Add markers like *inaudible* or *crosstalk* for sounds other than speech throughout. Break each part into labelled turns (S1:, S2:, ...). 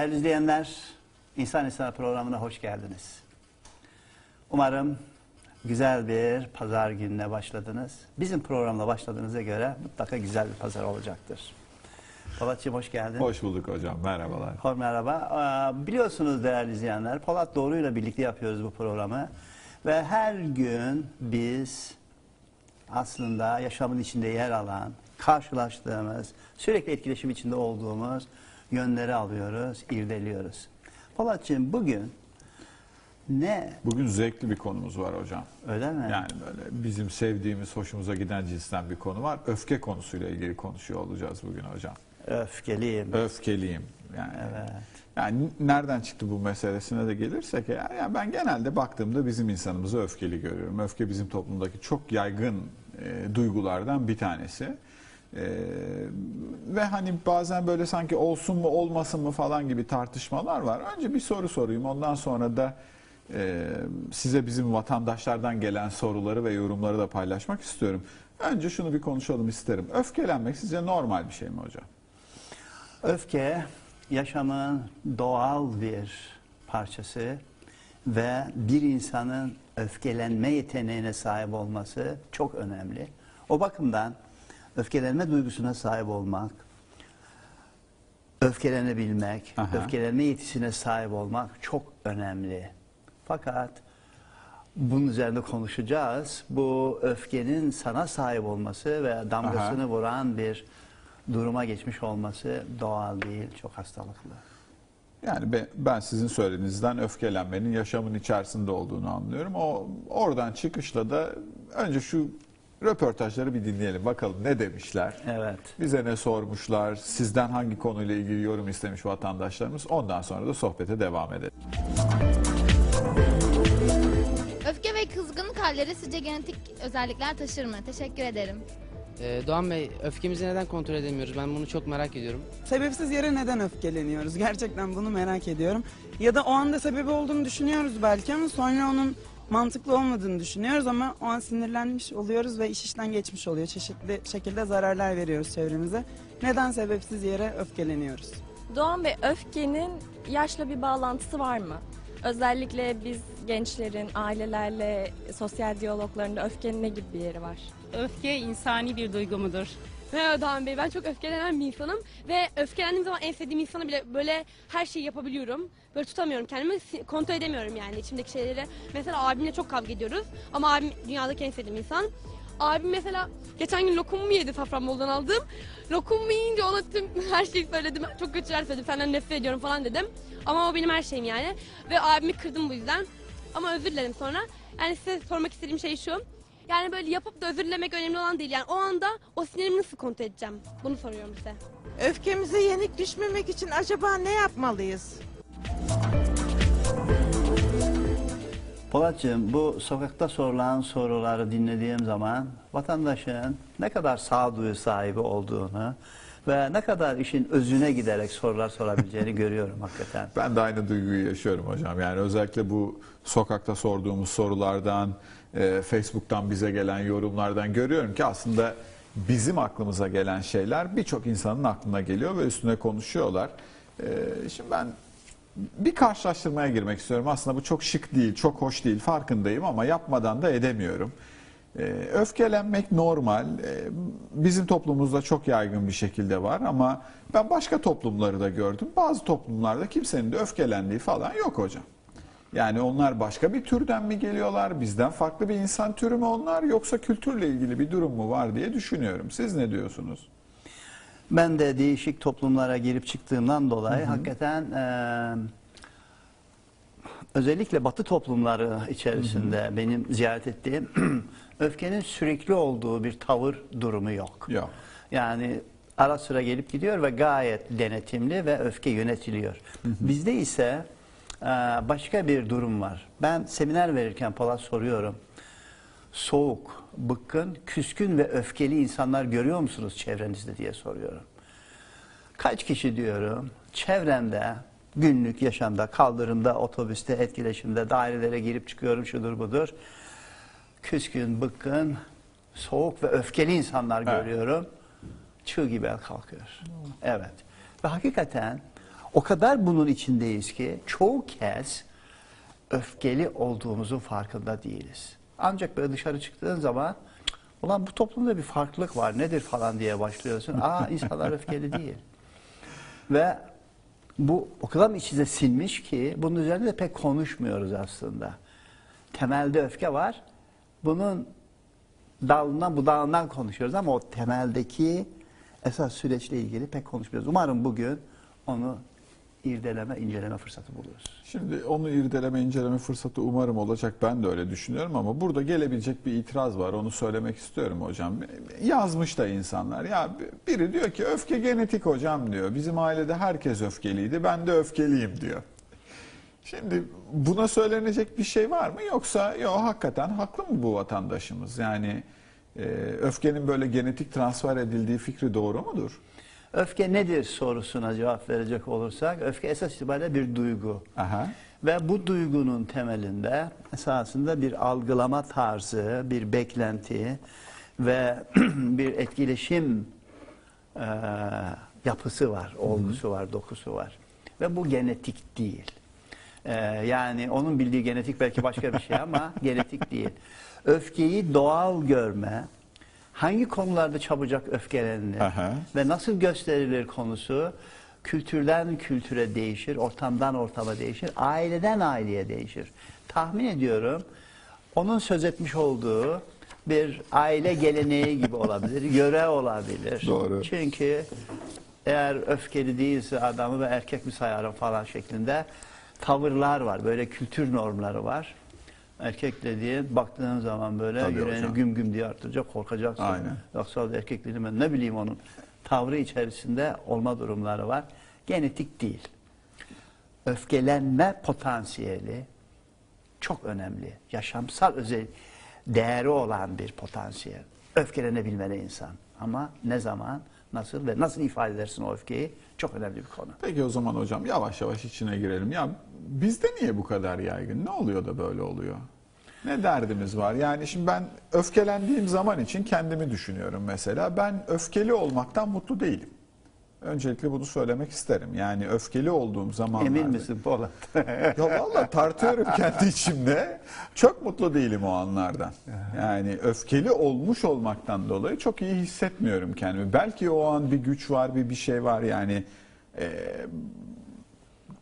S1: Değerli izleyenler, İnsan İnsana programına hoş geldiniz. Umarım güzel bir pazar gününe başladınız. Bizim programla başladığınıza göre mutlaka güzel bir pazar olacaktır. Polatcığım hoş geldin.
S2: Hoş bulduk hocam. Merhabalar.
S1: Hor merhaba. Biliyorsunuz değerli izleyenler, Polat Doğru ile birlikte yapıyoruz bu programı. Ve her gün biz aslında yaşamın içinde yer alan, karşılaştığımız, sürekli etkileşim içinde olduğumuz yönleri alıyoruz, irdeliyoruz. Polatcığım bugün ne
S2: Bugün zevkli bir konumuz var hocam.
S1: öyle mi?
S2: Yani böyle bizim sevdiğimiz, hoşumuza giden cinsten bir konu var. Öfke konusuyla ilgili konuşuyor olacağız bugün hocam.
S1: Öfkeliyim.
S2: Öfkeliyim. Yani,
S1: Evet.
S2: yani nereden çıktı bu meselesine de gelirsek eğer, yani ben genelde baktığımda bizim insanımızı öfkeli görüyorum. Öfke bizim toplumdaki çok yaygın e, duygulardan bir tanesi. E, ve hani bazen böyle sanki olsun mu olmasın mı falan gibi tartışmalar var. Önce bir soru sorayım ondan sonra da e, size bizim vatandaşlardan gelen soruları ve yorumları da paylaşmak istiyorum. Önce şunu bir konuşalım isterim. Öfkelenmek sizce normal bir şey mi hocam?
S1: Öfke yaşamın doğal bir parçası ve bir insanın öfkelenme yeteneğine sahip olması çok önemli. O bakımdan öfkelenme duygusuna sahip olmak, öfkelenebilmek,
S2: Aha.
S1: öfkelenme yetisine sahip olmak çok önemli. Fakat bunun üzerinde konuşacağız. Bu öfkenin sana sahip olması ve damgasını vuran bir duruma geçmiş olması doğal değil, çok hastalıklı.
S2: Yani be- ben sizin söylediğinizden öfkelenmenin yaşamın içerisinde olduğunu anlıyorum. O oradan çıkışla da önce şu röportajları bir dinleyelim. Bakalım ne demişler?
S1: Evet.
S2: Bize ne sormuşlar? Sizden hangi konuyla ilgili yorum istemiş vatandaşlarımız? Ondan sonra da sohbete devam edelim.
S3: Öfke ve kızgınlık halleri sizce genetik özellikler taşır mı? Teşekkür ederim.
S4: Ee, Doğan Bey, öfkemizi neden kontrol edemiyoruz? Ben bunu çok merak ediyorum.
S5: Sebepsiz yere neden öfkeleniyoruz? Gerçekten bunu merak ediyorum. Ya da o anda sebebi olduğunu düşünüyoruz belki ama sonra onun mantıklı olmadığını düşünüyoruz ama o an sinirlenmiş oluyoruz ve iş işten geçmiş oluyor. Çeşitli şekilde zararlar veriyoruz çevremize. Neden sebepsiz yere öfkeleniyoruz?
S6: Doğan Bey öfkenin yaşla bir bağlantısı var mı? Özellikle biz gençlerin ailelerle sosyal diyaloglarında öfkenin ne gibi bir yeri var?
S7: Öfke insani bir duygu mudur?
S8: Merhaba Doğan Bey. Ben çok öfkelenen bir insanım. Ve öfkelendiğim zaman en sevdiğim insana bile böyle her şeyi yapabiliyorum. Böyle tutamıyorum kendimi. Kontrol edemiyorum yani içimdeki şeyleri. Mesela abimle çok kavga ediyoruz. Ama abim dünyadaki en sevdiğim insan. Abim mesela geçen gün lokumu yedi Safranbolu'dan aldığım. Lokumu yiyince ona tüm *laughs* her şeyi söyledim. Çok kötü şeyler söyledim. Senden nefret ediyorum falan dedim. Ama o benim her şeyim yani. Ve abimi kırdım bu yüzden. Ama özür dilerim sonra. Yani size sormak istediğim şey şu. Yani böyle yapıp da özür dilemek önemli olan değil. Yani o anda o sinirimi nasıl kontrol edeceğim? Bunu soruyorum size.
S9: Öfkemize yenik düşmemek için acaba ne yapmalıyız?
S1: Polatcığım bu sokakta sorulan soruları dinlediğim zaman vatandaşın ne kadar sağduyu sahibi olduğunu ve ne kadar işin özüne giderek sorular sorabileceğini *laughs* görüyorum hakikaten.
S2: Ben de aynı duyguyu yaşıyorum hocam. Yani özellikle bu sokakta sorduğumuz sorulardan, e, Facebook'tan bize gelen yorumlardan görüyorum ki aslında bizim aklımıza gelen şeyler birçok insanın aklına geliyor ve üstüne konuşuyorlar. E, şimdi ben bir karşılaştırmaya girmek istiyorum. Aslında bu çok şık değil, çok hoş değil farkındayım ama yapmadan da edemiyorum. Ee, öfkelenmek normal. Ee, bizim toplumumuzda çok yaygın bir şekilde var ama ben başka toplumları da gördüm. Bazı toplumlarda kimsenin de öfkelendiği falan yok hocam. Yani onlar başka bir türden mi geliyorlar, bizden farklı bir insan türü mü onlar yoksa kültürle ilgili bir durum mu var diye düşünüyorum. Siz ne diyorsunuz?
S1: Ben de değişik toplumlara girip çıktığımdan dolayı hakikaten eee, özellikle batı toplumları içerisinde benim ziyaret ettiğim *clears throat* öfkenin sürekli olduğu bir tavır durumu yok.
S2: Yok.
S1: Yani ara sıra gelip gidiyor ve gayet denetimli ve öfke yönetiliyor. Bizde ise başka bir durum var. Ben seminer verirken Polat soruyorum. Soğuk, bıkkın, küskün ve öfkeli insanlar görüyor musunuz çevrenizde diye soruyorum. Kaç kişi diyorum çevremde günlük yaşamda kaldırımda otobüste etkileşimde dairelere girip çıkıyorum şudur budur. Küskün, bıkkın, soğuk ve öfkeli insanlar
S2: Evet.
S1: görüyorum. Çığ gibi el kalkıyor. Evet. Ve hakikaten O kadar bunun içindeyiz ki çoğu kez öfkeli olduğumuzun farkında değiliz. Ancak böyle dışarı çıktığın zaman ulan bu toplumda bir farklılık var nedir falan diye başlıyorsun. Aa insanlar öfkeli değil. Ve bu o kadar içine sinmiş ki bunun üzerinde de pek konuşmuyoruz aslında. Temelde öfke var. Bunun dalından budağından konuşuyoruz ama o temeldeki esas süreçle ilgili pek konuşmuyoruz. Umarım bugün onu irdeleme, inceleme fırsatı buluruz.
S2: Şimdi onu irdeleme, inceleme fırsatı umarım olacak. Ben de öyle düşünüyorum ama burada gelebilecek bir itiraz var. Onu söylemek istiyorum hocam. Yazmış da insanlar. Ya biri diyor ki öfke genetik hocam diyor. Bizim ailede herkes öfkeliydi. Ben de öfkeliyim diyor. Şimdi buna söylenecek bir şey var mı? Yoksa yo hakikaten haklı mı bu vatandaşımız? Yani e, öfkenin böyle genetik transfer edildiği fikri doğru mudur?
S1: Öfke nedir sorusuna cevap verecek olursak, öfke esas itibariyle bir duygu.
S2: Aha.
S1: Ve bu duygunun temelinde esasında bir algılama tarzı, bir beklenti ve *clears throat* bir etkileşim e, yapısı var, olgusu var, dokusu var. Ve bu genetik değil. E, yani onun bildiği genetik belki başka bir şey ama *laughs* genetik değil. Öfkeyi doğal görme, hangi konularda çabucak öfkelenilir
S2: Aha.
S1: ve nasıl gösterilir konusu kültürden kültüre değişir, ortamdan ortama değişir, aileden aileye değişir. Tahmin ediyorum onun söz etmiş olduğu bir aile geleneği gibi olabilir, *laughs* yöre olabilir.
S2: Doğru.
S1: Çünkü eğer öfkeli değilse adamı ve erkek mi sayarım falan şeklinde tavırlar var, böyle kültür normları var. Erkek dediğin baktığın zaman böyle
S2: Tabii
S1: yüreğini
S2: hocam.
S1: güm güm diye artıracak, korkacaksın.
S2: Aynen.
S1: Yoksa erkekliğini ben ne bileyim onun tavrı içerisinde olma durumları var. Genetik değil. Öfkelenme potansiyeli çok önemli. Yaşamsal özel değeri olan bir potansiyel. Öfkelenebilmeli insan. Ama ne zaman, nasıl ve nasıl ifade edersin o öfkeyi çok önemli bir konu.
S2: Peki o zaman hocam yavaş yavaş içine girelim. Ya bizde niye bu kadar yaygın? Ne oluyor da böyle oluyor? Ne derdimiz var? Yani şimdi ben öfkelendiğim zaman için kendimi düşünüyorum mesela. Ben öfkeli olmaktan mutlu değilim. Öncelikle bunu söylemek isterim. Yani öfkeli olduğum zamanlarda...
S1: Emin misin Polat? *laughs*
S2: Ya valla tartıyorum kendi içimde. Çok mutlu değilim o anlardan. Yani öfkeli olmuş olmaktan dolayı çok iyi hissetmiyorum kendimi. Belki o an bir güç var, bir bir şey var yani. e,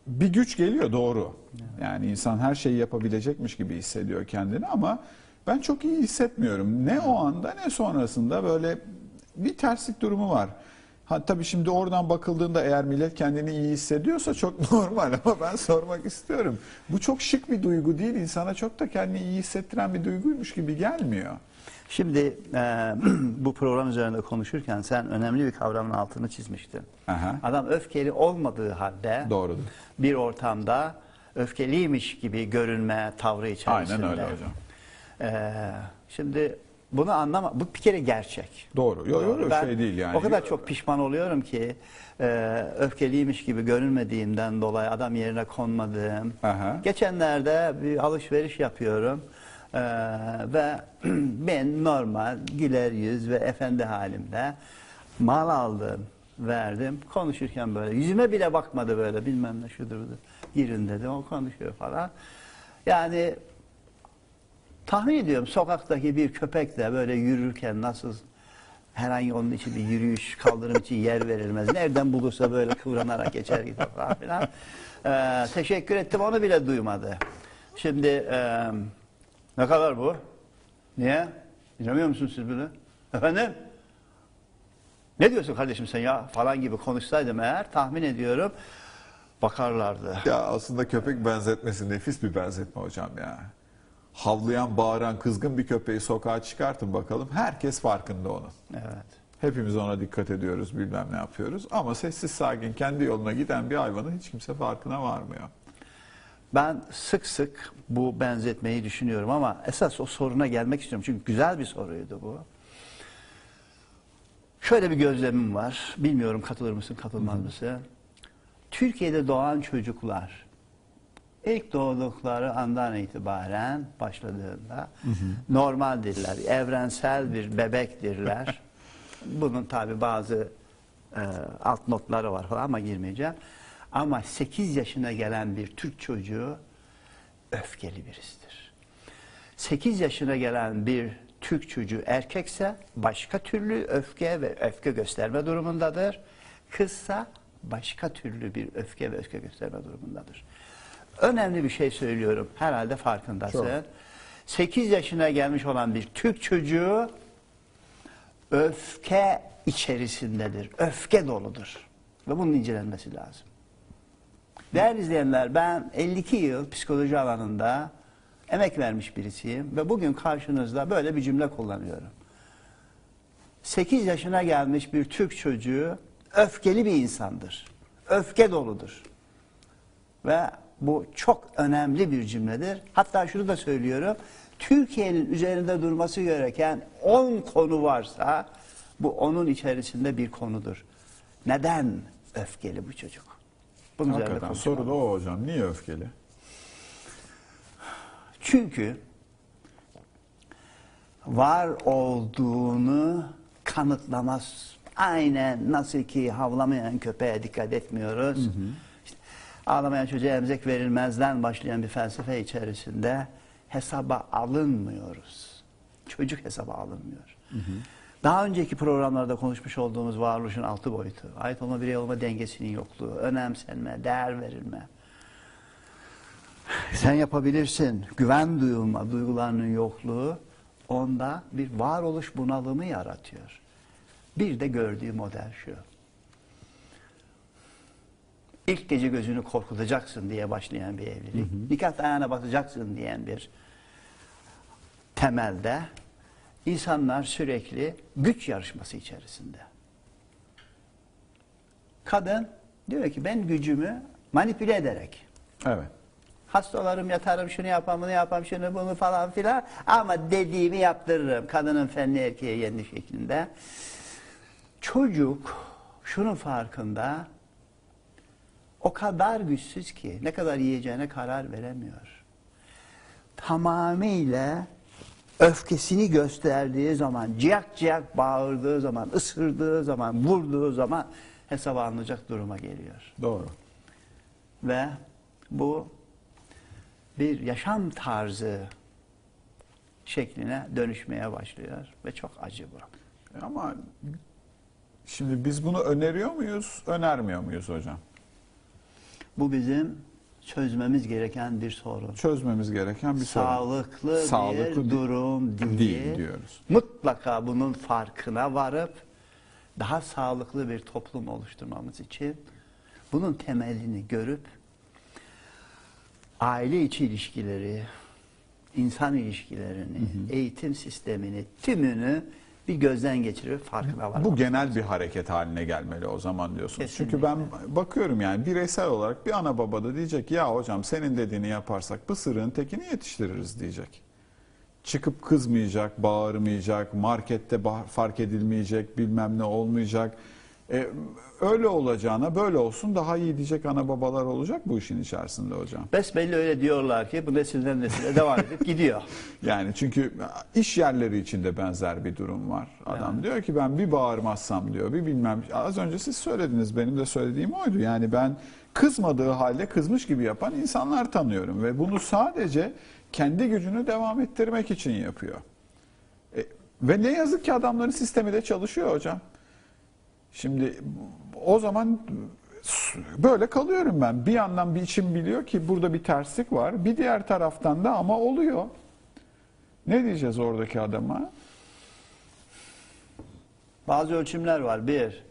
S2: bir güç geliyor doğru. Yani insan her şeyi yapabilecekmiş gibi hissediyor kendini ama ben çok iyi hissetmiyorum. Ne o anda ne sonrasında böyle bir terslik durumu var. Ha, tabii şimdi oradan bakıldığında eğer millet kendini iyi hissediyorsa çok *laughs* normal ama ben sormak istiyorum. Bu çok şık bir duygu değil. insana çok da kendini iyi hissettiren bir duyguymuş gibi gelmiyor.
S1: Şimdi e, *clears throat* bu program üzerinde konuşurken sen önemli bir kavramın altını çizmiştin.
S2: Aha.
S1: Adam öfkeli olmadığı halde
S2: Doğrudur.
S1: bir ortamda öfkeliymiş gibi görünme tavrı içerisinde.
S2: Aynen öyle hocam.
S1: Ee, şimdi bunu anlama, bu bir kere gerçek.
S2: Doğru. Yok yok
S1: Ben
S2: şey değil yani.
S1: O kadar çok pişman oluyorum ki e, öfkeliymiş gibi görünmediğimden dolayı adam yerine konmadığım.
S2: Aha.
S1: Geçenlerde bir alışveriş yapıyorum e, ve *clears throat* ben normal güler yüz ve efendi halimde mal aldım, verdim. Konuşurken böyle yüzüme bile bakmadı böyle bilmem ne şudur budur. Girin dedi o konuşuyor falan. Yani tahmin ediyorum sokaktaki bir köpek de böyle yürürken nasıl herhangi onun için bir yürüyüş, kaldırım için yer verilmez. Nereden bulursa böyle kıvranarak geçer gider falan filan. Ee, teşekkür ettim onu bile duymadı. Şimdi e, ne kadar bu? Niye? İnanmıyor musunuz siz bunu? Efendim? Ne diyorsun kardeşim sen ya falan gibi konuşsaydım eğer tahmin ediyorum bakarlardı.
S2: Ya aslında köpek benzetmesi nefis bir benzetme hocam ya. Havlayan, bağıran, kızgın bir köpeği sokağa çıkartın bakalım. Herkes farkında onun.
S1: Evet.
S2: Hepimiz ona dikkat ediyoruz, bilmem ne yapıyoruz. Ama sessiz sakin kendi yoluna giden bir hayvanın hiç kimse farkına varmıyor.
S1: Ben sık sık bu benzetmeyi düşünüyorum ama esas o soruna gelmek istiyorum. Çünkü güzel bir soruydu bu. Şöyle bir gözlemim var. Bilmiyorum katılır mısın, katılmaz mısın? Türkiye'de doğan çocuklar ilk doğdukları andan itibaren başladığında normaldirler. Evrensel bir bebektirler. *laughs* Bunun tabi bazı e, alt notları var falan ama girmeyeceğim. Ama 8 yaşına gelen bir Türk çocuğu öfkeli birisidir. 8 yaşına gelen bir Türk çocuğu erkekse başka türlü öfke ve öfke gösterme durumundadır. Kızsa başka türlü bir öfke ve öfke gösterme durumundadır. Önemli bir şey söylüyorum. Herhalde farkındasın.
S2: Çok.
S1: 8 yaşına gelmiş olan bir Türk çocuğu öfke içerisindedir. Öfke doludur. Ve bunun incelenmesi lazım. Değerli izleyenler ben 52 yıl psikoloji alanında emek vermiş birisiyim ve bugün karşınızda böyle bir cümle kullanıyorum. 8 yaşına gelmiş bir Türk çocuğu öfkeli bir insandır. Öfke doludur. Ve bu çok önemli bir cümledir. Hatta şunu da söylüyorum. Türkiye'nin üzerinde durması gereken 10 konu varsa bu onun içerisinde bir konudur. Neden öfkeli bu çocuk? Bunun
S2: Hakikaten soru da o hocam. Niye öfkeli?
S1: Çünkü var olduğunu kanıtlamaz. Aynen nasıl ki havlamayan köpeğe dikkat etmiyoruz. İşte ağlamayan çocuğa emzik verilmezden başlayan bir felsefe içerisinde hesaba alınmıyoruz. Çocuk hesaba alınmıyor. Daha önceki programlarda konuşmuş olduğumuz varoluşun altı boyutu, ait olma birey olma dengesinin yokluğu, önemsenme, değer verilme, sen yapabilirsin. Güven duyulma, duygularının yokluğu onda bir varoluş bunalımı yaratıyor. Bir de gördüğü model şu. İlk gece gözünü korkutacaksın diye başlayan bir evlilik. Nikah ayağına basacaksın diyen bir temelde insanlar sürekli güç yarışması içerisinde. Kadın diyor ki ben gücümü manipüle ederek
S2: Evet.
S1: Hastalarım yatarım şunu yapam bunu yapam şunu bunu falan filan ama dediğimi yaptırırım. Kadının fenli erkeğe yendi şeklinde. Çocuk şunun farkında o kadar güçsüz ki ne kadar yiyeceğine karar veremiyor. Tamamıyla öfkesini gösterdiği zaman, ciyak ciyak bağırdığı zaman, ısırdığı zaman, vurduğu zaman hesaba alınacak duruma geliyor.
S2: Doğru.
S1: Ve bu bir yaşam tarzı şekline dönüşmeye başlıyor ve çok acı bu.
S2: Ama şimdi biz bunu öneriyor muyuz, önermiyor muyuz hocam?
S1: Bu bizim çözmemiz gereken bir sorun.
S2: Çözmemiz gereken bir sorun.
S1: Sağlıklı,
S2: Sağlıklı
S1: bir durum değil.
S2: değil diyoruz.
S1: Mutlaka bunun farkına varıp daha sağlıklı bir toplum oluşturmamız için bunun temelini görüp aile içi ilişkileri, insan ilişkilerini, eğitim sistemini, tümünü bir gözden geçirip farkına varmak.
S2: Bu genel bir hareket haline gelmeli o zaman diyorsunuz. Çünkü
S1: Kesinlikle.
S2: ben bakıyorum yani bireysel olarak bir ana baba da diyecek ya hocam senin dediğini yaparsak bu sırrın tekini yetiştiririz diyecek. Çıkıp kızmayacak, bağırmayacak, markette fark edilmeyecek, bilmem ne olmayacak. E, öyle olacağına böyle olsun daha iyi diyecek ana babalar olacak bu işin içerisinde hocam.
S1: Besbelli öyle diyorlar ki bu nesilden nesile devam edip gidiyor. *laughs*
S2: Yani çünkü iş yerleri içinde benzer bir durum var. Adam
S1: Evet.
S2: diyor ki ben bir bağırmazsam diyor, bir bilmem. Az önce siz söylediniz, benim de söylediğim oydu. Yani ben kızmadığı halde kızmış gibi yapan insanlar tanıyorum ve bunu sadece kendi gücünü devam ettirmek için yapıyor. E, ve ne yazık ki adamların sistemi de çalışıyor hocam. Şimdi o zaman böyle kalıyorum ben. Bir yandan bir içim biliyor ki burada bir terslik var. Bir diğer taraftan da ama oluyor. Ne diyeceğiz oradaki adama?
S1: Bazı ölçümler var. Bir,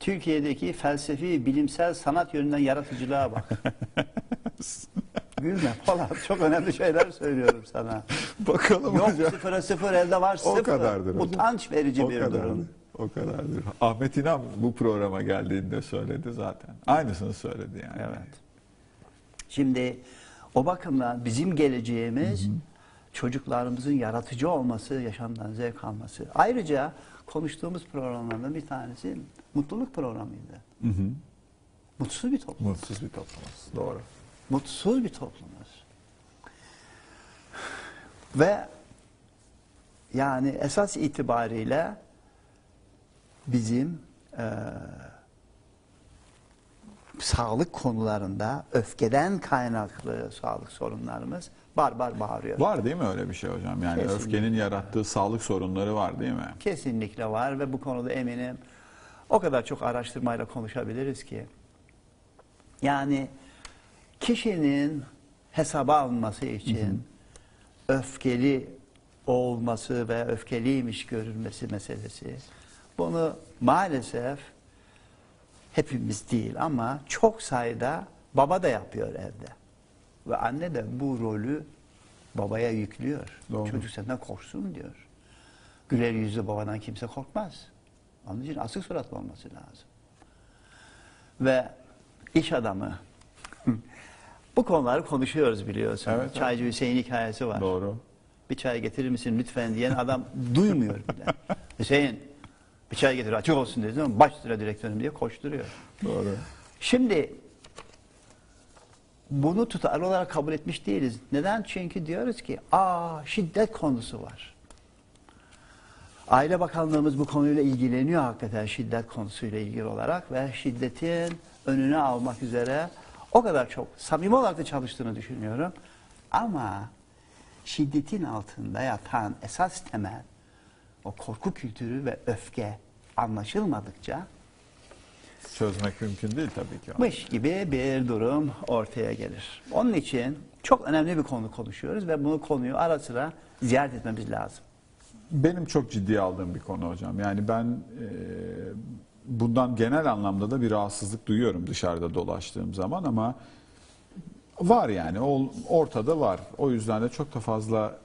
S1: Türkiye'deki felsefi, bilimsel, sanat yönünden yaratıcılığa bak. *laughs* Gülme falan. Çok önemli şeyler söylüyorum sana.
S2: Bakalım
S1: Yok
S2: hocam.
S1: sıfıra sıfır, elde var
S2: O
S1: sıfır.
S2: kadardır hocam.
S1: Utanç verici
S2: O
S1: bir
S2: kadardır.
S1: durum.
S2: O kadardır. Ahmet İnan bu programa geldiğinde söyledi zaten. Aynısını söyledi yani.
S1: Evet. Şimdi o bakımdan bizim geleceğimiz çocuklarımızın yaratıcı olması, yaşamdan zevk alması. Ayrıca konuştuğumuz programlardan bir tanesi mutluluk programıydı.
S2: Hı hı.
S1: Mutsuz bir toplum.
S2: Mutsuz bir toplumuz. Doğru.
S1: Mutsuz bir toplumuz. Ve yani esas itibariyle bizim eee, sağlık konularında öfkeden kaynaklı sağlık sorunlarımız barbar bağırıyor.
S2: Var değil mi öyle bir şey hocam? Yani
S1: Kesinlikle.
S2: öfkenin yarattığı sağlık sorunları var değil mi?
S1: Kesinlikle var ve bu konuda eminim o kadar çok araştırmayla konuşabiliriz ki. Yani kişinin hesaba alınması için öfkeli olması ve öfkeliymiş görülmesi meselesi. Bunu maalesef hepimiz değil ama çok sayıda baba da yapıyor evde. Ve anne de bu rolü babaya yüklüyor.
S2: Doğru.
S1: Çocuk senden korksun diyor. Güler yüzlü babadan kimse korkmaz. Onun için asık suratlı olması lazım. Ve iş adamı. *laughs* Bu konuları konuşuyoruz biliyorsun.
S2: Evet, evet.
S1: Çaycı Hüseyin hikayesi var.
S2: Doğru.
S1: Bir çay getirir misin lütfen diyen adam duymuyor bile. *laughs* Hüseyin bir çay getir açık olsun dedi ama baş sıra direktörüm diye koşturuyor.
S2: Doğru.
S1: Şimdi bunu tutarlı olarak kabul etmiş değiliz. Neden? Çünkü diyoruz ki aa şiddet konusu var. Aile Bakanlığımız bu konuyla ilgileniyor hakikaten şiddet konusuyla ilgili olarak ve şiddetin önüne almak üzere o kadar çok samimi olarak da çalıştığını düşünüyorum. Ama şiddetin altında yatan esas temel o korku kültürü ve öfke anlaşılmadıkça
S2: Çözmek mümkün değil tabii ki.
S1: mış gibi bir durum ortaya gelir. Onun için çok önemli bir konu konuşuyoruz ve bunu konuyu ara sıra ziyaret etmemiz lazım.
S2: Benim çok ciddiye aldığım bir konu hocam. Yani ben e, bundan genel anlamda da bir rahatsızlık duyuyorum dışarıda dolaştığım zaman ama var yani ortada var. O yüzden de çok da fazla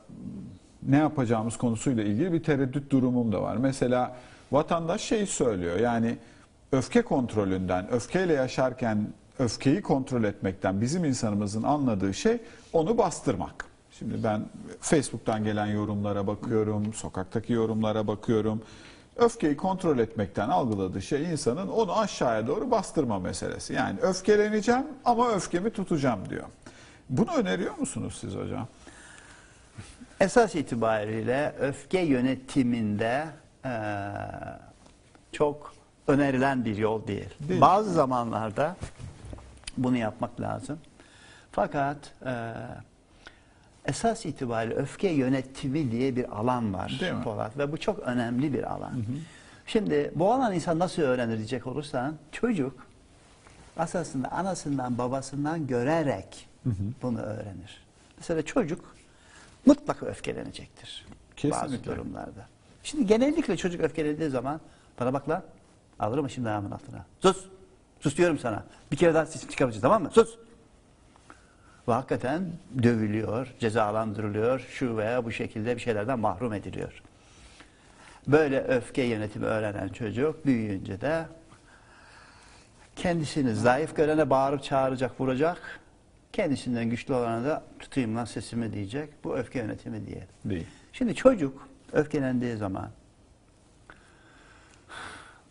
S2: ne yapacağımız konusuyla ilgili bir tereddüt durumum da var. Mesela vatandaş şey söylüyor yani öfke kontrolünden, öfkeyle yaşarken öfkeyi kontrol etmekten bizim insanımızın anladığı şey onu bastırmak. Şimdi ben Facebook'tan gelen yorumlara bakıyorum, sokaktaki yorumlara bakıyorum. Öfkeyi kontrol etmekten algıladığı şey insanın onu aşağıya doğru bastırma meselesi. Yani öfkeleneceğim ama öfkemi tutacağım diyor. Bunu öneriyor musunuz siz hocam?
S1: Esas itibariyle öfke yönetiminde eee, çok önerilen bir yol değil.
S2: Değil.
S1: Bazı zamanlarda bunu yapmak lazım. Fakat eee, esas itibariyle öfke yönetimi diye bir alan var
S2: Değil mi?
S1: Polat ve bu çok önemli bir alan. Şimdi bu alan insan nasıl öğrenir diyecek olursan çocuk aslında anasından babasından görerek bunu öğrenir. Mesela çocuk mutlaka öfkelenecektir bazı
S2: Kesinlikle.
S1: durumlarda. Şimdi genellikle çocuk öfkelendiği zaman bana bak lan alırım şimdi ayağımın altına. Sus. Sus diyorum sana. Bir kere daha sesini çıkaracağız tamam mı? Sus. Ve hakikaten dövülüyor, cezalandırılıyor, şu veya bu şekilde bir şeylerden mahrum ediliyor. Böyle öfke yönetimi öğrenen çocuk büyüyünce de kendisini zayıf görene bağırıp çağıracak, vuracak. Kendisinden güçlü olana da tutayım lan sesimi diyecek. Bu öfke yönetimi diye.
S2: Değil.
S1: Şimdi çocuk öfkelendiği zaman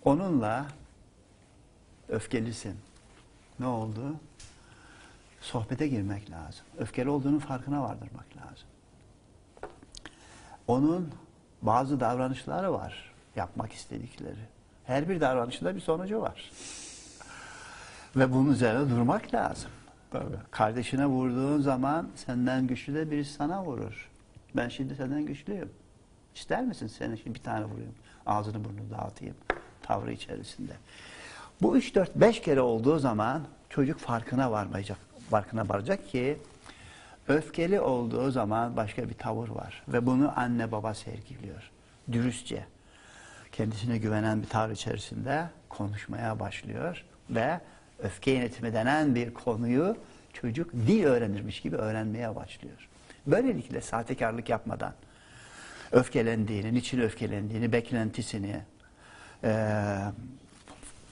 S1: onunla öfkelisin. Ne oldu? Sohbete girmek lazım. Öfkeli olduğunun farkına vardırmak lazım. Onun bazı davranışları var. Yapmak istedikleri. Her bir davranışında bir sonucu var. Ve bunun üzerine durmak lazım.
S2: Tabii.
S1: Kardeşine vurduğun zaman senden güçlü de birisi sana vurur. Ben şimdi senden güçlüyüm. İster misin senin şimdi bir tane vurayım, ağzını burnunu dağıtayım tavrı içerisinde. Bu 3 4 5 kere olduğu zaman çocuk farkına varmayacak, farkına varacak ki öfkeli olduğu zaman başka bir tavır var ve bunu anne baba sergiliyor. Dürüstçe kendisine güvenen bir tavır içerisinde konuşmaya başlıyor ve öfke yönetimi denen bir konuyu çocuk dil öğrenirmiş gibi öğrenmeye başlıyor. Böylelikle sahtekarlık yapmadan öfkelendiğini, niçin öfkelendiğini, beklentisini, eee,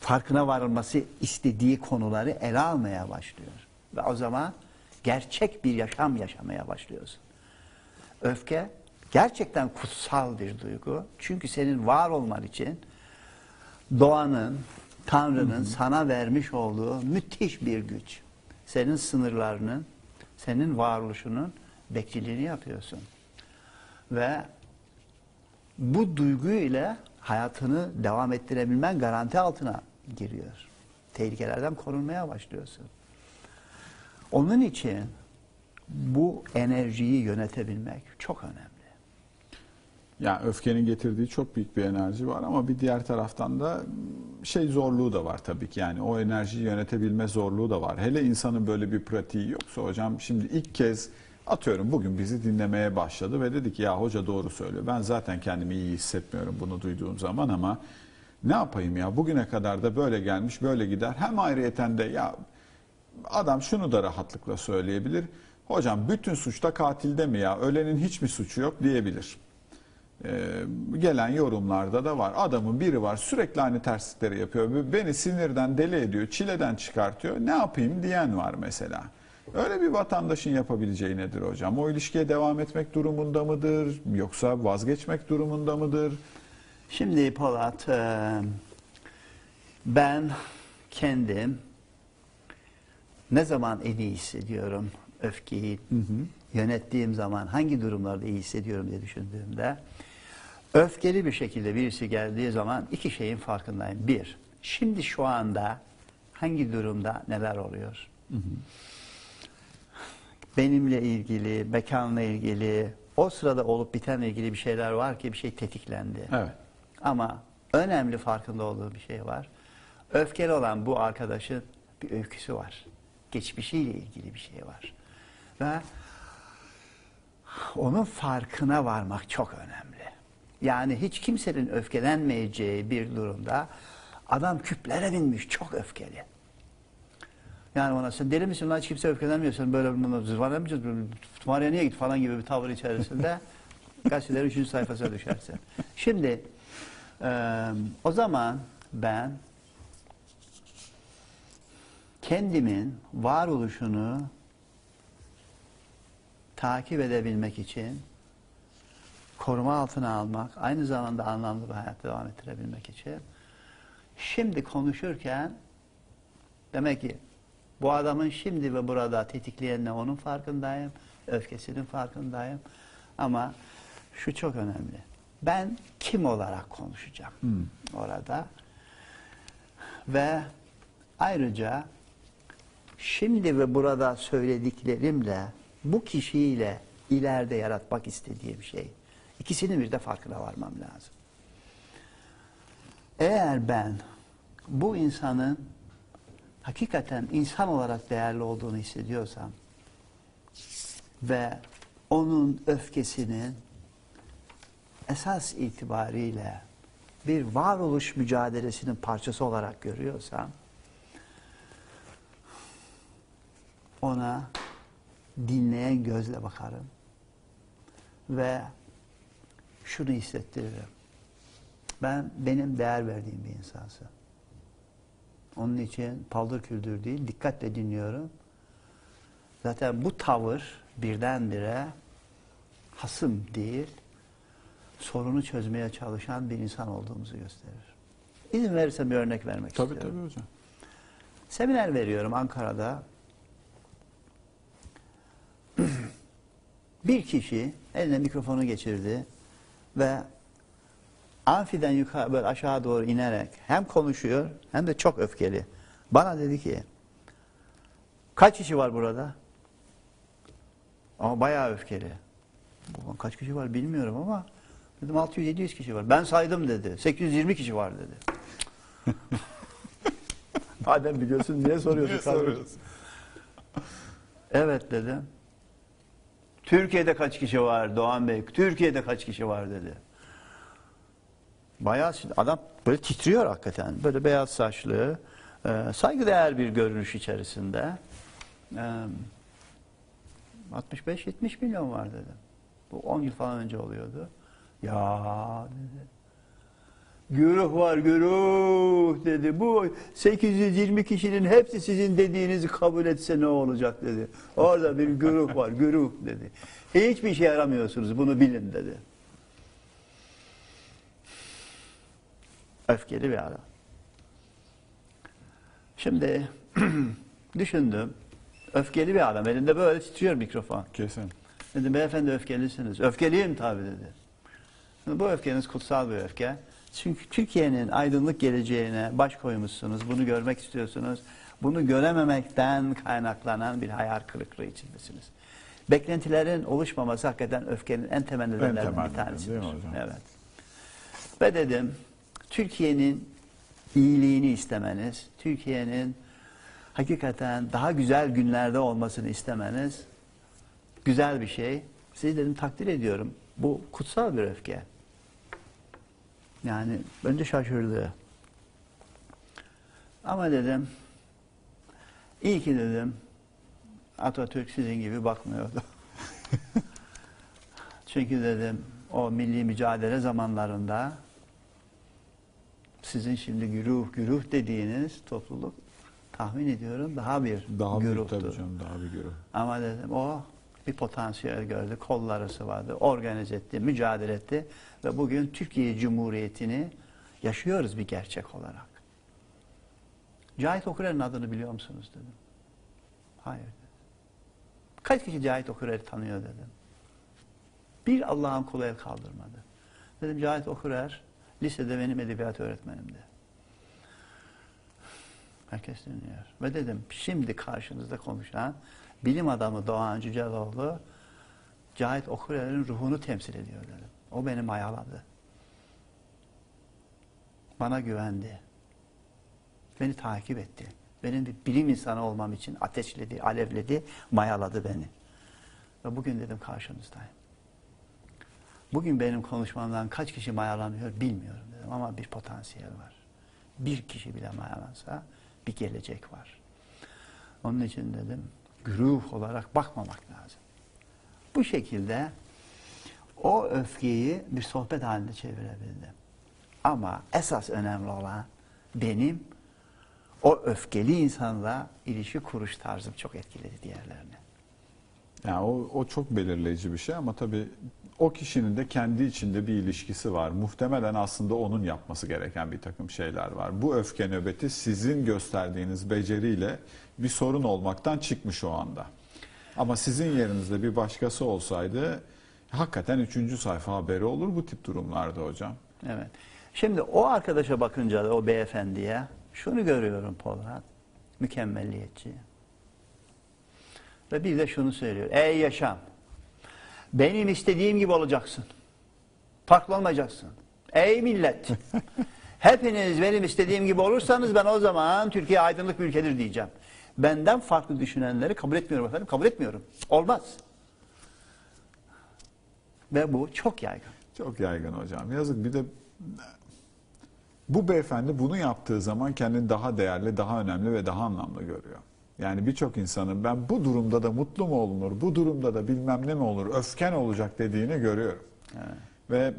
S1: farkına varılması istediği konuları ele almaya başlıyor. Ve o zaman gerçek bir yaşam yaşamaya başlıyorsun. Öfke gerçekten kutsal bir duygu. Çünkü senin var olman için doğanın, Tanrı'nın sana vermiş olduğu müthiş bir güç. Senin sınırlarının, senin varoluşunun bekçiliğini yapıyorsun. Ve bu duygu ile hayatını devam ettirebilmen garanti altına giriyor. tehlikelerden korunmaya başlıyorsun. Onun için bu enerjiyi yönetebilmek çok önemli.
S2: Yani öfkenin getirdiği çok büyük bir enerji var ama bir diğer taraftan da şey zorluğu da var tabii ki. Yani o enerjiyi yönetebilme zorluğu da var. Hele insanın böyle bir pratiği yoksa hocam şimdi ilk kez atıyorum bugün bizi dinlemeye başladı ve dedi ki ya hoca doğru söylüyor. Ben zaten kendimi iyi hissetmiyorum bunu duyduğum zaman ama ne yapayım ya bugüne kadar da böyle gelmiş böyle gider. Hem ayrıyeten de ya adam şunu da rahatlıkla söyleyebilir. Hocam bütün suçta katilde mi ya? Ölenin hiç mi suçu yok diyebilir. Ee, gelen yorumlarda da var. Adamın biri var sürekli aynı terslikleri yapıyor. Beni sinirden deli ediyor, çileden çıkartıyor. Ne yapayım diyen var mesela. Öyle bir vatandaşın yapabileceği nedir hocam? O ilişkiye devam etmek durumunda mıdır? Yoksa vazgeçmek durumunda mıdır?
S1: Şimdi Polat, e, ben kendim ne zaman en iyi hissediyorum öfkeyi yönettiğim zaman hangi durumlarda iyi hissediyorum diye düşündüğümde öfkeli bir şekilde birisi geldiği zaman iki şeyin farkındayım. Bir, şimdi şu anda hangi durumda neler oluyor? Benimle ilgili, mekanla ilgili, o sırada olup bitenle ilgili bir şeyler var ki bir şey tetiklendi.
S2: Evet.
S1: Ama önemli farkında olduğu bir şey var. Öfkeli olan bu arkadaşın bir öyküsü var. Geçmişiyle ilgili bir şey var. Ve onun farkına varmak çok önemli. Yani hiç kimsenin öfkelenmeyeceği bir durumda adam küplere binmiş çok öfkeli. Yani ona sen deli misin lan hiç kimse öfkelenmiyor sen böyle bunu zıvana mı Tımarya niye git falan gibi bir tavır içerisinde *laughs* gazeteler 3. sayfasına düşersin. Şimdi e, o zaman ben kendimin varoluşunu takip edebilmek için koruma altına almak, aynı zamanda anlamlı bir hayat devam ettirebilmek için şimdi konuşurken demek ki bu adamın şimdi ve burada tetikleyenle onun farkındayım, öfkesinin farkındayım ama şu çok önemli. Ben kim olarak konuşacağım orada ve ayrıca şimdi ve burada söylediklerimle bu kişiyle ileride yaratmak istediğim şey. İkisinin bir de farkına varmam lazım. Eğer ben bu insanın hakikaten insan olarak değerli olduğunu hissediyorsam ve onun öfkesinin esas itibariyle bir varoluş mücadelesinin parçası olarak görüyorsam ona dinleyen gözle bakarım ve şunu hissettiririm. Ben benim değer verdiğim bir insansın. Onun için paldır küldür değil, dikkatle dinliyorum. Zaten bu tavır birdenbire hasım değil, sorunu çözmeye çalışan bir insan olduğumuzu gösterir. İzin verirsen bir örnek vermek
S2: Tabii
S1: istiyorum.
S2: tabii hocam.
S1: Seminer veriyorum Ankara'da. *clears throat* Bir kişi eline mikrofonu geçirdi ve amfiden yukarı böyle aşağı doğru inerek hem konuşuyor hem de çok öfkeli. Bana dedi ki kaç kişi var burada? Ama bayağı öfkeli. Kaç kişi var bilmiyorum ama dedim 600-700 kişi var. Ben saydım dedi. 820 kişi var dedi. *laughs* Madem biliyorsun niye soruyorsun?
S2: Niye soruyorsun?
S1: Evet dedim. Türkiye'de kaç kişi var Doğan Bey? Türkiye'de kaç kişi var dedi. Bayağı adam böyle titriyor hakikaten. Böyle beyaz saçlı, e, saygıdeğer bir görünüş içerisinde. E, 65-70 milyon var dedi. Bu 10 yıl falan önce oluyordu. Ya dedi. Güruh var güruh dedi. Bu 820 kişinin hepsi sizin dediğinizi kabul etse ne olacak dedi. Orada bir güruh var güruh dedi. Hiçbir şey yaramıyorsunuz bunu bilin dedi. Öfkeli bir adam. Şimdi *clears throat* düşündüm. Öfkeli bir adam. Elinde böyle titriyor mikrofon.
S2: Kesin.
S1: Dedim beyefendi öfkelisiniz. Öfkeliyim tabii dedi. Şimdi bu öfkeniz kutsal bir öfke. Çünkü Türkiye'nin aydınlık geleceğine baş koymuşsunuz. Bunu görmek istiyorsunuz. Bunu görememekten kaynaklanan bir hayal kırıklığı içindesiniz. Beklentilerin oluşmaması hakikaten öfkenin en temel nedenlerinden bir tanesidir. Evet. Ve dedim Türkiye'nin iyiliğini istemeniz, Türkiye'nin hakikaten daha güzel günlerde olmasını istemeniz güzel bir şey. Sizi dedim takdir ediyorum. Bu kutsal bir öfke. Yani önce şaşırdı. Ama dedim iyi ki dedim Atatürk sizin gibi bakmıyordu. *laughs* Çünkü dedim o milli mücadele zamanlarında sizin şimdi güruh güruh dediğiniz topluluk tahmin ediyorum daha bir
S2: Daha
S1: güruhtu.
S2: tabii canım daha bir güruh.
S1: Ama dedim o bir potansiyel gördü, kolları vardı, organize etti, mücadele etti ve bugün Türkiye Cumhuriyeti'ni yaşıyoruz bir gerçek olarak. Cahit Okurer'in adını biliyor musunuz dedim. Hayır dedim. Kaç kişi Cahit Okurer'i tanıyor dedim. Bir Allah'ın kulu el kaldırmadı. Dedim Cahit Okurer lisede benim edebiyat öğretmenimdi. Herkes dinliyor. Ve dedim şimdi karşınızda konuşan bilim adamı Doğan Cüceloğlu Cahit Okurer'in ruhunu temsil ediyor dedim. O beni mayaladı. Bana güvendi. Beni takip etti. Benim bir bilim insanı olmam için ateşledi, alevledi, mayaladı beni. Ve bugün dedim karşınızdayım. Bugün benim konuşmamdan kaç kişi mayalanıyor bilmiyorum dedim ama bir potansiyel var. Bir kişi bile mayalansa bir gelecek var. Onun için dedim güruh olarak bakmamak lazım. Bu şekilde o öfkeyi bir sohbet haline çevirebildim. Ama esas önemli olan benim o öfkeli insanla ilişki kuruş tarzım çok etkiledi diğerlerini.
S2: Yani o, o çok belirleyici bir şey ama tabii o kişinin de kendi içinde bir ilişkisi var. Muhtemelen aslında onun yapması gereken bir takım şeyler var. Bu öfke nöbeti sizin gösterdiğiniz beceriyle bir sorun olmaktan çıkmış o anda. Ama sizin yerinizde bir başkası olsaydı hakikaten üçüncü sayfa haberi olur bu tip durumlarda hocam.
S1: Evet. Şimdi o arkadaşa bakınca da o beyefendiye şunu görüyorum Polat. Mükemmelliyetçi. Ve bir de şunu söylüyor. Ey yaşam. Benim istediğim gibi olacaksın. Farklı olmayacaksın. Ey millet. *laughs* Hepiniz benim istediğim gibi olursanız ben o zaman Türkiye aydınlık bir ülkedir diyeceğim. Benden farklı düşünenleri kabul etmiyorum efendim. Kabul etmiyorum. Olmaz. Ve bu çok yaygın.
S2: Çok yaygın hocam. Yazık bir de bu beyefendi bunu yaptığı zaman kendini daha değerli, daha önemli ve daha anlamlı görüyor. Yani birçok insanın ben bu durumda da mutlu mu olunur, bu durumda da bilmem ne mi olur, öfken olacak dediğini görüyorum. Ve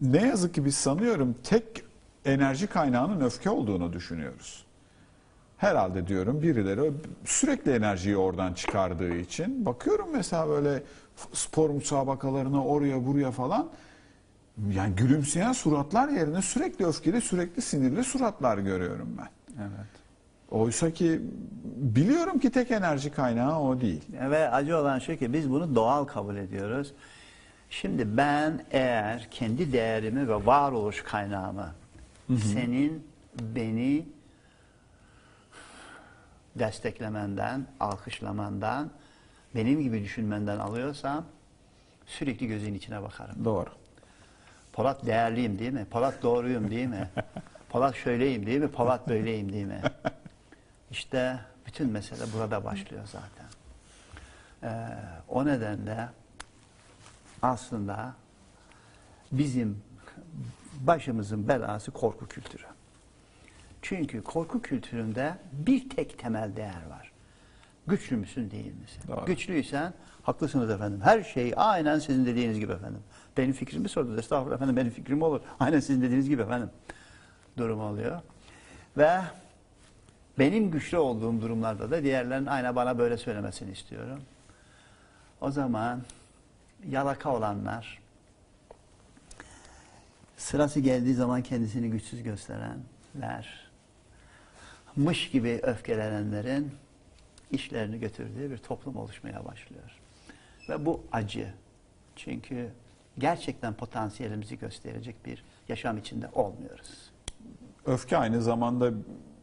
S2: ne yazık ki biz sanıyorum tek enerji kaynağının öfke olduğunu düşünüyoruz. Herhalde diyorum birileri sürekli enerjiyi oradan çıkardığı için bakıyorum mesela böyle spor müsabakalarına oraya buraya falan yani gülümseyen suratlar yerine sürekli öfkeli, sürekli sinirli suratlar görüyorum ben.
S1: Evet.
S2: Oysa ki biliyorum ki tek enerji kaynağı o değil.
S1: Ve acı olan şu ki biz bunu doğal kabul ediyoruz. Şimdi ben eğer kendi değerimi ve varoluş kaynağımı senin beni desteklemenden, alkışlamandan, benim gibi düşünmenden alıyorsam sürekli gözün içine bakarım.
S2: Doğru.
S1: Polat değerliyim değil mi? Polat doğruyum değil mi? *laughs* Polat şöyleyim değil mi? Polat böyleyim değil mi? *laughs* İşte bütün mesele burada başlıyor zaten. Ee, o nedenle aslında bizim başımızın belası korku kültürü. Çünkü korku kültüründe bir tek temel değer var. Güçlü müsün değil misin?
S2: Doğru.
S1: Güçlüysen haklısınız efendim. Her şey aynen sizin dediğiniz gibi efendim. Benim fikrimi sordunuz. Estağfurullah efendim benim fikrim olur. Aynen sizin dediğiniz gibi efendim. Durum oluyor. Ve benim güçlü olduğum durumlarda da diğerlerinin aynen bana böyle söylemesini istiyorum. O zaman yalaka olanlar, sırası geldiği zaman kendisini güçsüz gösterenler, mış gibi öfkelenenlerin işlerini götürdüğü bir toplum oluşmaya başlıyor. Ve bu acı. Çünkü gerçekten potansiyelimizi gösterecek bir yaşam içinde olmuyoruz.
S2: Öfke aynı zamanda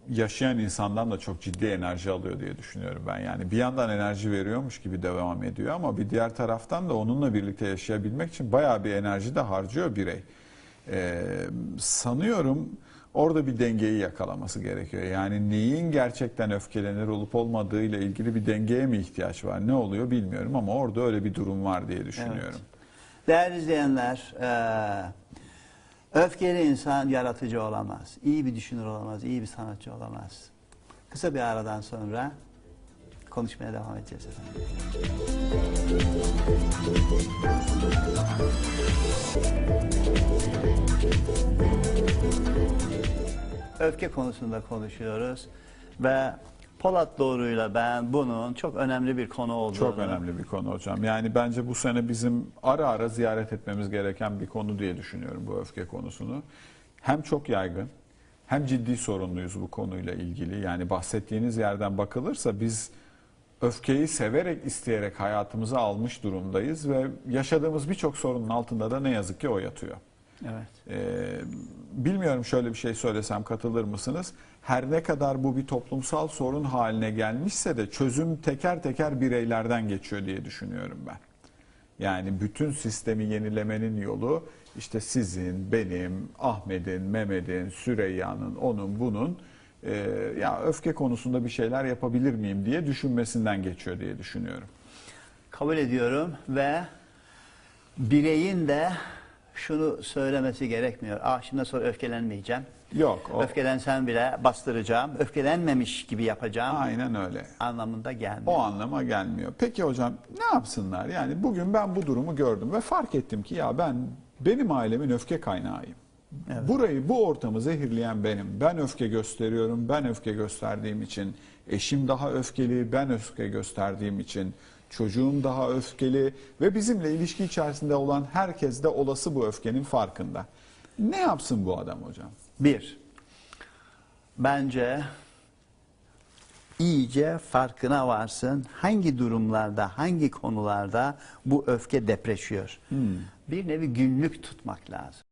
S2: yaşayan insandan da çok ciddi enerji alıyor diye düşünüyorum ben. Yani bir yandan enerji veriyormuş gibi devam ediyor ama bir diğer taraftan da onunla birlikte yaşayabilmek için bayağı bir enerji de harcıyor birey. Ee, sanıyorum orada bir dengeyi yakalaması gerekiyor. Yani neyin gerçekten öfkelenir olup olmadığı ile ilgili bir dengeye mi ihtiyaç var? Ne oluyor bilmiyorum ama orada öyle bir durum var diye düşünüyorum.
S1: Değerli izleyenler, eee, öfkeli insan yaratıcı olamaz, iyi bir düşünür olamaz, iyi bir sanatçı olamaz. Kısa bir aradan sonra konuşmaya devam edeceğiz efendim. Öfke konusunda konuşuyoruz ve Polat Doğru'yla ben bunun çok önemli bir konu olduğunu
S2: Çok önemli bir konu hocam. Yani bence bu sene bizim ara ara ziyaret etmemiz gereken bir konu diye düşünüyorum bu öfke konusunu. Hem çok yaygın hem ciddi sorunluyuz bu konuyla ilgili. Yani bahsettiğiniz yerden bakılırsa biz öfkeyi severek isteyerek hayatımıza almış durumdayız ve yaşadığımız birçok sorunun altında da ne yazık ki o yatıyor.
S1: Evet.
S2: Ee, bilmiyorum şöyle bir şey söylesem katılır mısınız? Her ne kadar bu bir toplumsal sorun haline gelmişse de çözüm teker teker bireylerden geçiyor diye düşünüyorum ben. Yani bütün sistemi yenilemenin yolu işte sizin, benim, Ahmet'in, Mehmet'in, Süreyya'nın, onun, bunun e, ya öfke konusunda bir şeyler yapabilir miyim diye düşünmesinden geçiyor diye düşünüyorum.
S1: kabul ediyorum ve bireyin de şunu söylemesi gerekmiyor. Ah şimdi sonra öfkelenmeyeceğim.
S2: Yok. O,
S1: Öfkelensem bile bastıracağım. Öfkelenmemiş gibi yapacağım
S2: aynen öyle.
S1: anlamında gelmiyor.
S2: O anlama gelmiyor. Peki hocam ne yapsınlar? Yani bugün ben bu durumu gördüm ve fark ettim ki ya ben benim ailemin öfke kaynağıyım. Burayı, bu ortamı zehirleyen benim. Ben öfke gösteriyorum. Ben öfke gösterdiğim için eşim daha öfkeli, ben öfke gösterdiğim için çocuğum daha öfkeli ve bizimle ilişki içerisinde olan herkes de olası bu öfkenin farkında. Ne yapsın bu adam hocam?
S1: Bir, bence iyice farkına varsın hangi durumlarda, hangi konularda bu öfke depreşiyor. Bir nevi günlük tutmak lazım.